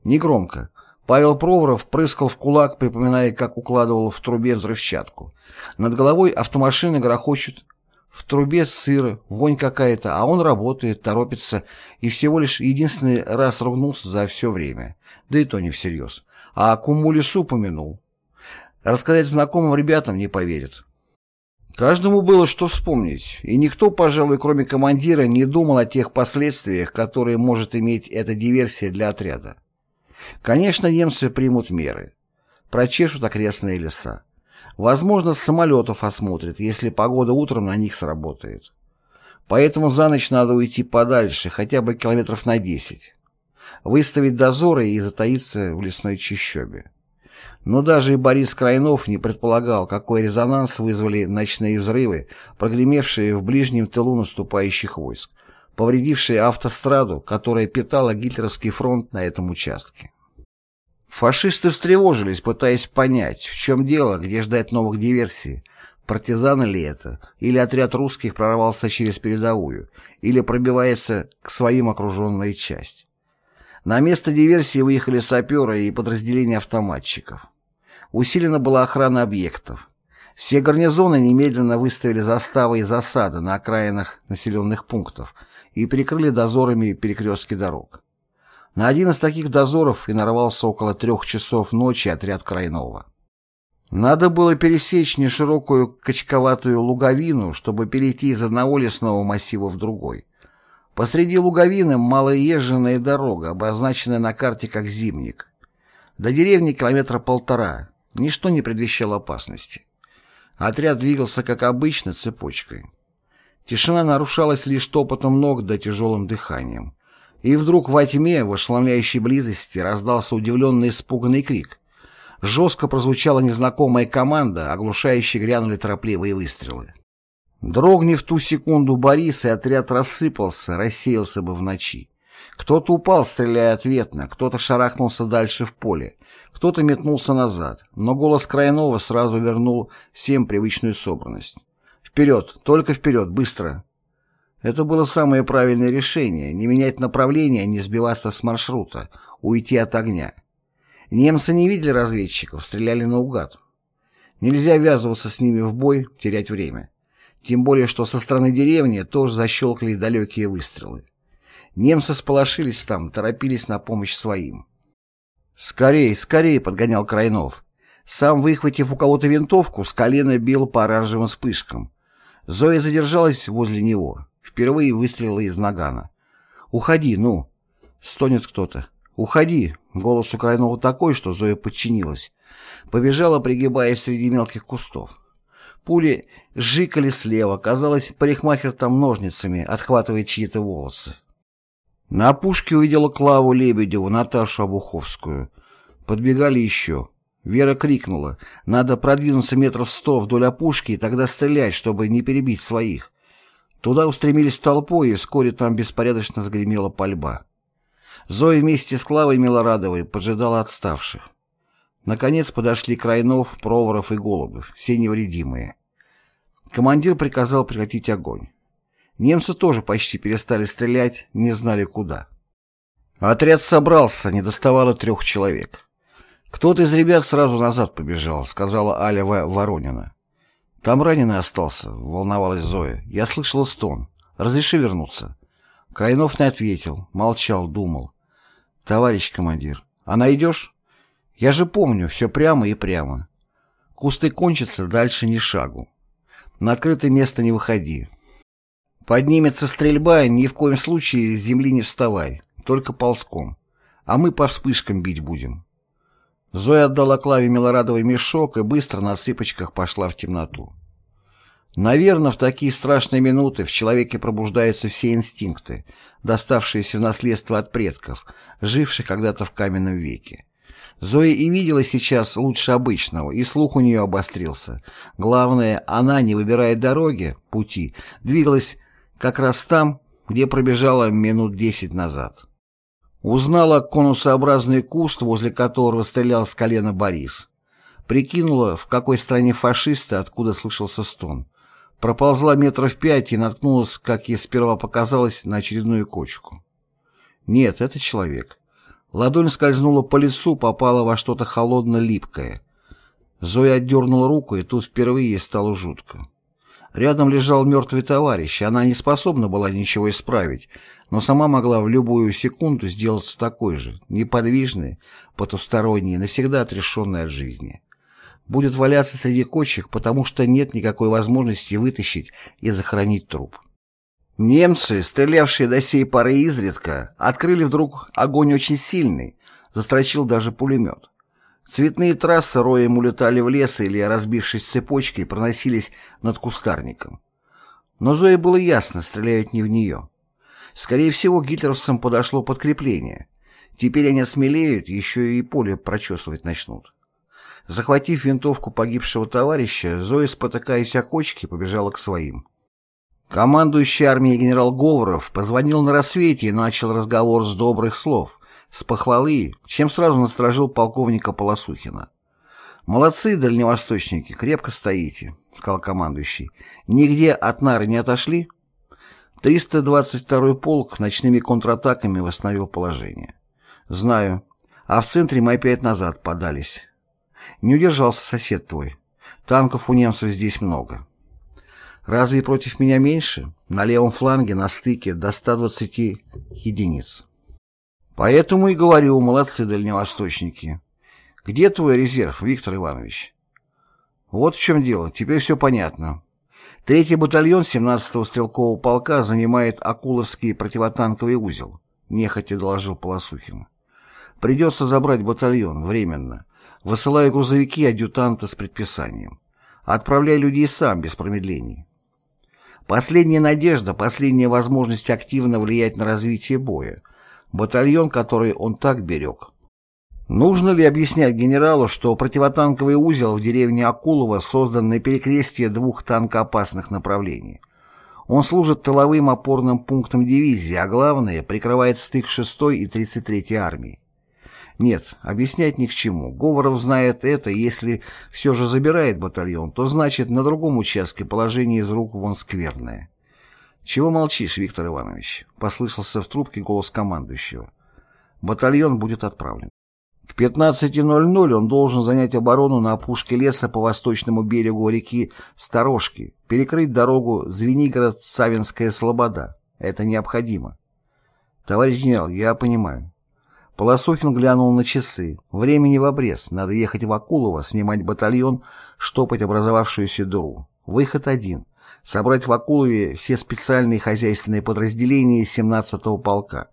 [SPEAKER 1] Негромко. Павел Проворов прыскал в кулак, припоминая, как укладывал в трубе взрывчатку. Над головой автомашины грохочут в трубе сыра, вонь какая-то, а он работает, торопится и всего лишь единственный раз ругнулся за все время. Да и то не всерьез. А куму лесу помянул. Рассказать знакомым ребятам не поверят. Каждому было что вспомнить, и никто, пожалуй, кроме командира, не думал о тех последствиях, которые может иметь эта диверсия для отряда. Конечно, немцы примут меры. Прочешут окрестные леса. Возможно, с самолетов осмотрят, если погода утром на них сработает. Поэтому за ночь надо уйти подальше, хотя бы километров на 10. Выставить дозоры и затаиться в лесной чащобе. Но даже и Борис Крайнов не предполагал, какой резонанс вызвали ночные взрывы, прогремевшие в ближнем тылу наступающих войск, повредившие автостраду, которая питала гитлеровский фронт на этом участке. Фашисты встревожились, пытаясь понять, в чем дело, где ждать новых диверсий, партизаны ли это, или отряд русских прорвался через передовую, или пробивается к своим окруженная часть. На место диверсии выехали саперы и подразделения автоматчиков. Усилена была охрана объектов. Все гарнизоны немедленно выставили заставы и засады на окраинах населенных пунктов и прикрыли дозорами перекрестки дорог. На один из таких дозоров и нарвался около трех часов ночи отряд Крайнова. Надо было пересечь неширокую качковатую луговину, чтобы перейти из одного лесного массива в другой. Посреди луговины малоезженная дорога, обозначенная на карте как «Зимник». До деревни километра полтора. Ничто не предвещало опасности. Отряд двигался, как обычно, цепочкой. Тишина нарушалась лишь топотом ног да тяжелым дыханием. И вдруг во тьме, в ошеломляющей близости, раздался удивленный испуганный крик. Жестко прозвучала незнакомая команда, оглушающе грянули торопливые выстрелы. Дрогни в ту секунду Борис, и отряд рассыпался, рассеялся бы в ночи. Кто-то упал, стреляя ответно, кто-то шарахнулся дальше в поле, кто-то метнулся назад, но голос Крайнова сразу вернул всем привычную собранность. «Вперед! Только вперед! Быстро!» Это было самое правильное решение — не менять направление, не сбиваться с маршрута, уйти от огня. Немцы не видели разведчиков, стреляли наугад. Нельзя ввязываться с ними в бой, терять время. Тем более, что со стороны деревни тоже защелкали далекие выстрелы. Немцы сполошились там, торопились на помощь своим. «Скорей, скорей!» — подгонял Крайнов. Сам, выхватив у кого-то винтовку, с колена бил по оранжевым вспышкам. Зоя задержалась возле него. Впервые выстрелила из нагана. «Уходи, ну!» — стонет кто-то. «Уходи!» — голос у Крайнова такой, что Зоя подчинилась. Побежала, пригибаясь среди мелких кустов. Пули жикали слева, казалось, парикмахер там ножницами отхватывает чьи-то волосы. На опушке увидела Клаву Лебедеву, Наташу Обуховскую. Подбегали еще. Вера крикнула, надо продвинуться метров сто вдоль опушки и тогда стрелять, чтобы не перебить своих. Туда устремились толпой, и вскоре там беспорядочно загремела пальба. Зоя вместе с Клавой Милорадовой поджидала отставших. Наконец подошли Крайнов, Проворов и Голубев, все невредимые. Командир приказал прекратить огонь. Немцы тоже почти перестали стрелять, не знали куда. Отряд собрался, не доставало трех человек. «Кто-то из ребят сразу назад побежал», — сказала Аля Воронина. «Там раненый остался», — волновалась Зоя. «Я слышала стон. Разреши вернуться». Крайнов не ответил, молчал, думал. «Товарищ командир, а найдешь?» «Я же помню, все прямо и прямо. Кусты кончатся, дальше ни шагу. На открытое место не выходи. Поднимется стрельба, ни в коем случае с земли не вставай, только ползком. А мы по вспышкам бить будем. Зоя отдала Клаве Милорадовой мешок и быстро на цыпочках пошла в темноту. Наверное, в такие страшные минуты в человеке пробуждаются все инстинкты, доставшиеся в наследство от предков, живших когда-то в каменном веке. Зоя и видела сейчас лучше обычного, и слух у нее обострился. Главное, она, не выбирая дороги, пути, двигалась как раз там, где пробежала минут десять назад. Узнала конусообразный куст, возле которого стрелял с колена Борис. Прикинула, в какой стране фашисты, откуда слышался стон. Проползла метров пять и наткнулась, как ей сперва показалось, на очередную кочку. Нет, это человек. Ладонь скользнула по лицу, попала во что-то холодно-липкое. Зоя отдернула руку, и тут впервые ей стало жутко. Рядом лежал мертвый товарищ, она не способна была ничего исправить, но сама могла в любую секунду сделаться такой же, неподвижной, потусторонней, навсегда отрешенной от жизни. Будет валяться среди кочек, потому что нет никакой возможности вытащить и захоронить труп. Немцы, стрелявшие до сей поры изредка, открыли вдруг огонь очень сильный, застрочил даже пулемет. Цветные трассы роем улетали в лес или, разбившись цепочкой, проносились над кустарником. Но Зое было ясно, стреляют не в нее. Скорее всего, гитлеровцам подошло подкрепление. Теперь они осмелеют, еще и поле прочесывать начнут. Захватив винтовку погибшего товарища, Зоя, спотыкаясь о кочке, побежала к своим. Командующий армией генерал Говоров позвонил на рассвете и начал разговор с добрых слов, с похвалы, чем сразу насторожил полковника Полосухина. «Молодцы, дальневосточники, крепко стоите», — сказал командующий. «Нигде от нары не отошли?» 322-й полк ночными контратаками восстановил положение. «Знаю. А в центре мы опять назад подались. Не удержался сосед твой. Танков у немцев здесь много. Разве против меня меньше? На левом фланге, на стыке, до 120 единиц. Поэтому и говорю, молодцы дальневосточники. Где твой резерв, Виктор Иванович? Вот в чем дело, теперь все понятно. Третий батальон 17-го стрелкового полка занимает Акуловский противотанковый узел, нехотя доложил Полосухин. Придется забрать батальон, временно. Высылаю грузовики адъютанта с предписанием. Отправляй людей сам, без промедлений. Последняя надежда, последняя возможность активно влиять на развитие боя. Батальон, который он так берег. Нужно ли объяснять генералу, что противотанковый узел в деревне Акулова создан на перекрестие двух танкоопасных направлений? Он служит тыловым опорным пунктом дивизии, а главное, прикрывает стык 6-й и 33-й армии. Нет, объяснять ни к чему. Говоров знает это, если все же забирает батальон, то значит на другом участке положение из рук вон скверное. «Чего молчишь, Виктор Иванович?» — послышался в трубке голос командующего. «Батальон будет отправлен. К 15.00 он должен занять оборону на опушке леса по восточному берегу реки Сторожки, перекрыть дорогу Звенигород-Савинская Слобода. Это необходимо. Товарищ генерал, я понимаю. Полосухин глянул на часы. Времени в обрез. Надо ехать в Акулово, снимать батальон, штопать образовавшуюся дыру. Выход один. Собрать в Акулове все специальные хозяйственные подразделения 17-го полка.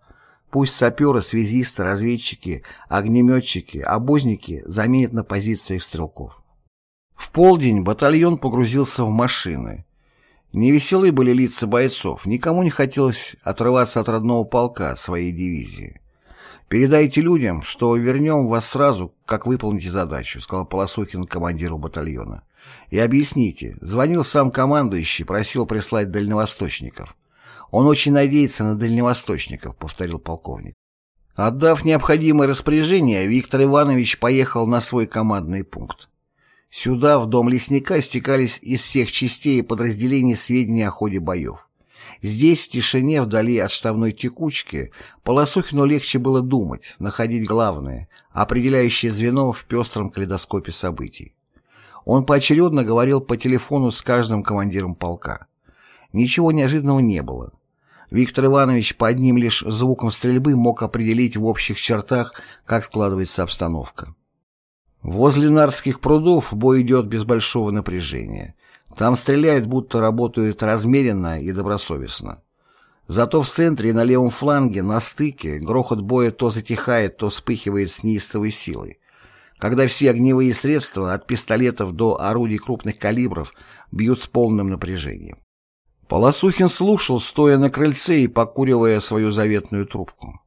[SPEAKER 1] Пусть саперы, связисты, разведчики, огнеметчики, обозники заменят на позициях стрелков. В полдень батальон погрузился в машины. Невеселые были лица бойцов, никому не хотелось отрываться от родного полка, своей дивизии. «Передайте людям, что вернем вас сразу, как выполните задачу», сказал Полосухин командиру батальона. «И объясните, звонил сам командующий, просил прислать дальневосточников. Он очень надеется на дальневосточников», повторил полковник. Отдав необходимое распоряжение, Виктор Иванович поехал на свой командный пункт. Сюда, в дом лесника, стекались из всех частей и подразделений сведения о ходе боев. Здесь, в тишине, вдали от штабной текучки, Полосухину легче было думать, находить главное, определяющее звено в пестром калейдоскопе событий. Он поочередно говорил по телефону с каждым командиром полка. Ничего неожиданного не было. Виктор Иванович по одним лишь звуком стрельбы мог определить в общих чертах, как складывается обстановка. Возле Нарских прудов бой идет без большого напряжения. Там стреляют, будто работают размеренно и добросовестно. Зато в центре и на левом фланге, на стыке, грохот боя то затихает, то вспыхивает с неистовой силой. Когда все огневые средства, от пистолетов до орудий крупных калибров, бьют с полным напряжением. Полосухин слушал, стоя на крыльце и покуривая свою заветную трубку.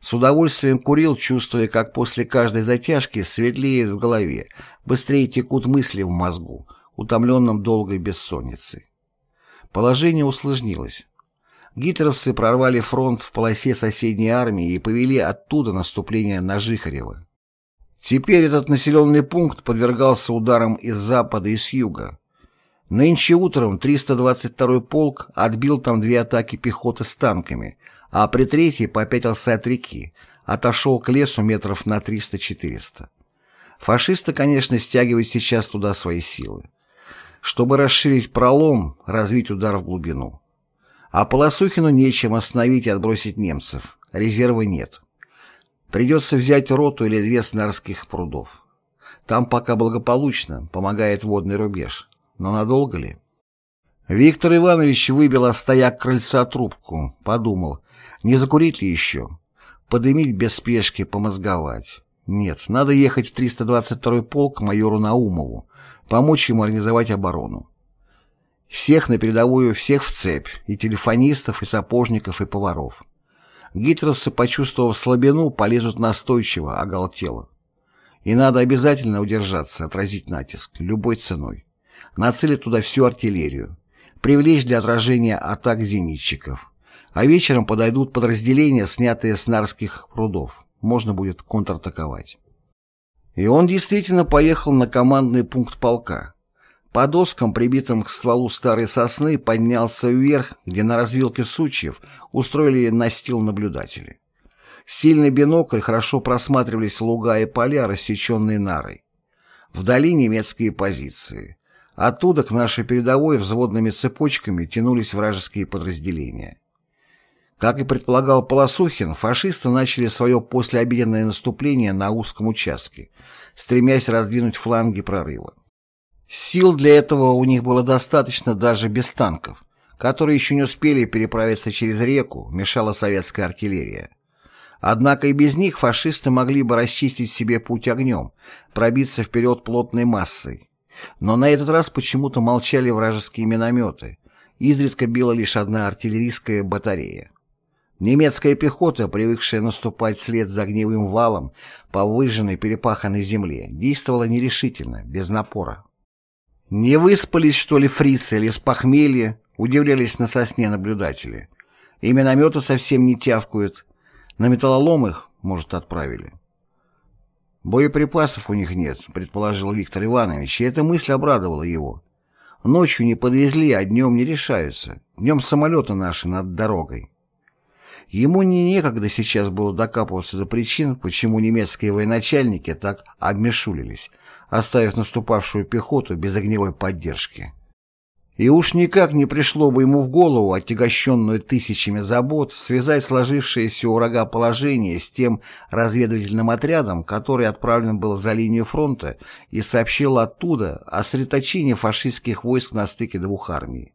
[SPEAKER 1] С удовольствием курил, чувствуя, как после каждой затяжки светлеет в голове, быстрее текут мысли в мозгу, утомленном долгой бессонницей. Положение усложнилось. Гитлеровцы прорвали фронт в полосе соседней армии и повели оттуда наступление на Жихарево. Теперь этот населенный пункт подвергался ударам из запада и с юга. Нынче утром 322-й полк отбил там две атаки пехоты с танками, а при третьей попятился от реки, отошел к лесу метров на 300-400. Фашисты, конечно, стягивают сейчас туда свои силы чтобы расширить пролом, развить удар в глубину. А Полосухину нечем остановить и отбросить немцев. Резерва нет. Придется взять роту или две с Нарских прудов. Там пока благополучно, помогает водный рубеж. Но надолго ли? Виктор Иванович выбил о стояк крыльца трубку, подумал, не закурить ли еще? Подымить без спешки, помозговать. Нет, надо ехать в 322-й полк к майору Наумову, помочь ему организовать оборону. Всех на передовую, всех в цепь, и телефонистов, и сапожников, и поваров. Гитлеровцы, почувствовав слабину, полезут настойчиво, оголтело. И надо обязательно удержаться, отразить натиск, любой ценой. Нацелить туда всю артиллерию. Привлечь для отражения атак зенитчиков. А вечером подойдут подразделения, снятые с Нарских прудов. Можно будет контратаковать. И он действительно поехал на командный пункт полка. По доскам, прибитым к стволу старой сосны, поднялся вверх, где на развилке сучьев устроили настил наблюдатели. Сильный бинокль хорошо просматривались луга и поля, рассеченные нарой. Вдали немецкие позиции. Оттуда к нашей передовой взводными цепочками тянулись вражеские подразделения. Как и предполагал Полосухин, фашисты начали свое послеобеденное наступление на узком участке, стремясь раздвинуть фланги прорыва. Сил для этого у них было достаточно даже без танков, которые еще не успели переправиться через реку, мешала советская артиллерия. Однако и без них фашисты могли бы расчистить себе путь огнем, пробиться вперед плотной массой. Но на этот раз почему-то молчали вражеские минометы, изредка била лишь одна артиллерийская батарея. Немецкая пехота, привыкшая наступать вслед за огневым валом по выжженной перепаханной земле, действовала нерешительно, без напора. Не выспались, что ли, фрицы или с похмелья, удивлялись на сосне наблюдатели. И минометы совсем не тявкают. На металлолом их, может, отправили. Боеприпасов у них нет, предположил Виктор Иванович, и эта мысль обрадовала его. Ночью не подвезли, а днем не решаются. Днем самолеты наши над дорогой. Ему не некогда сейчас было докапываться до причин, почему немецкие военачальники так обмешулились, оставив наступавшую пехоту без огневой поддержки. И уж никак не пришло бы ему в голову, отягощенную тысячами забот, связать сложившееся у врага положение с тем разведывательным отрядом, который отправлен был за линию фронта и сообщил оттуда о сосредоточении фашистских войск на стыке двух армий.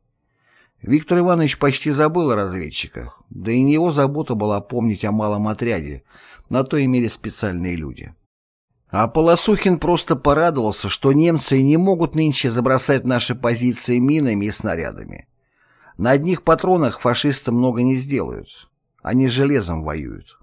[SPEAKER 1] Виктор Иванович почти забыл о разведчиках, да и не его забота была помнить о малом отряде, на то имели специальные люди. А Полосухин просто порадовался, что немцы не могут нынче забросать наши позиции минами и снарядами. На одних патронах фашисты много не сделают. Они железом воюют.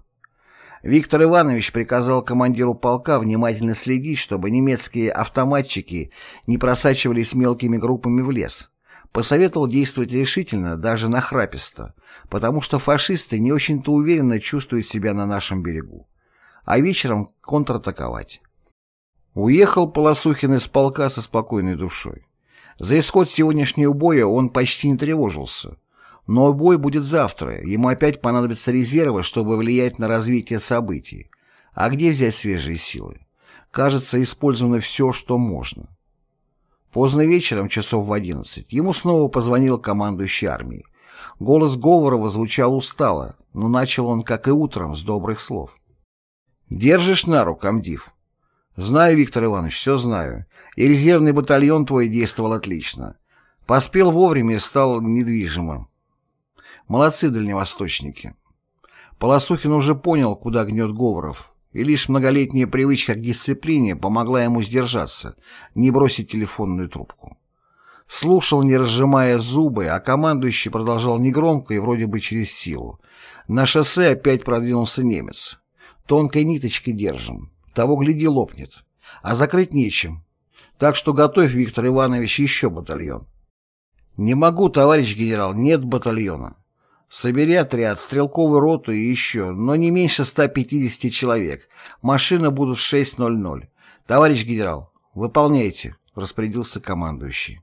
[SPEAKER 1] Виктор Иванович приказал командиру полка внимательно следить, чтобы немецкие автоматчики не просачивались мелкими группами в лес. Посоветовал действовать решительно, даже нахраписто, потому что фашисты не очень-то уверенно чувствуют себя на нашем берегу а вечером контратаковать. Уехал Полосухин из полка со спокойной душой. За исход сегодняшнего боя он почти не тревожился. Но бой будет завтра, ему опять понадобятся резервы, чтобы влиять на развитие событий. А где взять свежие силы? Кажется, использовано все, что можно. Поздно вечером, часов в одиннадцать, ему снова позвонил командующий армией. Голос Говорова звучал устало, но начал он, как и утром, с добрых слов. Держишь на руку, комдив? Знаю, Виктор Иванович, все знаю. И резервный батальон твой действовал отлично. Поспел вовремя и стал недвижимым. Молодцы дальневосточники. Полосухин уже понял, куда гнет Говоров, и лишь многолетняя привычка к дисциплине помогла ему сдержаться, не бросить телефонную трубку. Слушал, не разжимая зубы, а командующий продолжал негромко и вроде бы через силу. На шоссе опять продвинулся немец. Тонкой ниточкой держим. Того, гляди, лопнет. А закрыть нечем. Так что готовь, Виктор Иванович, еще батальон. Не могу, товарищ генерал, нет батальона. Собери отряд, стрелковую роту и еще, но не меньше 150 человек. Машины будут в 6.00. Товарищ генерал, выполняйте, распорядился командующий.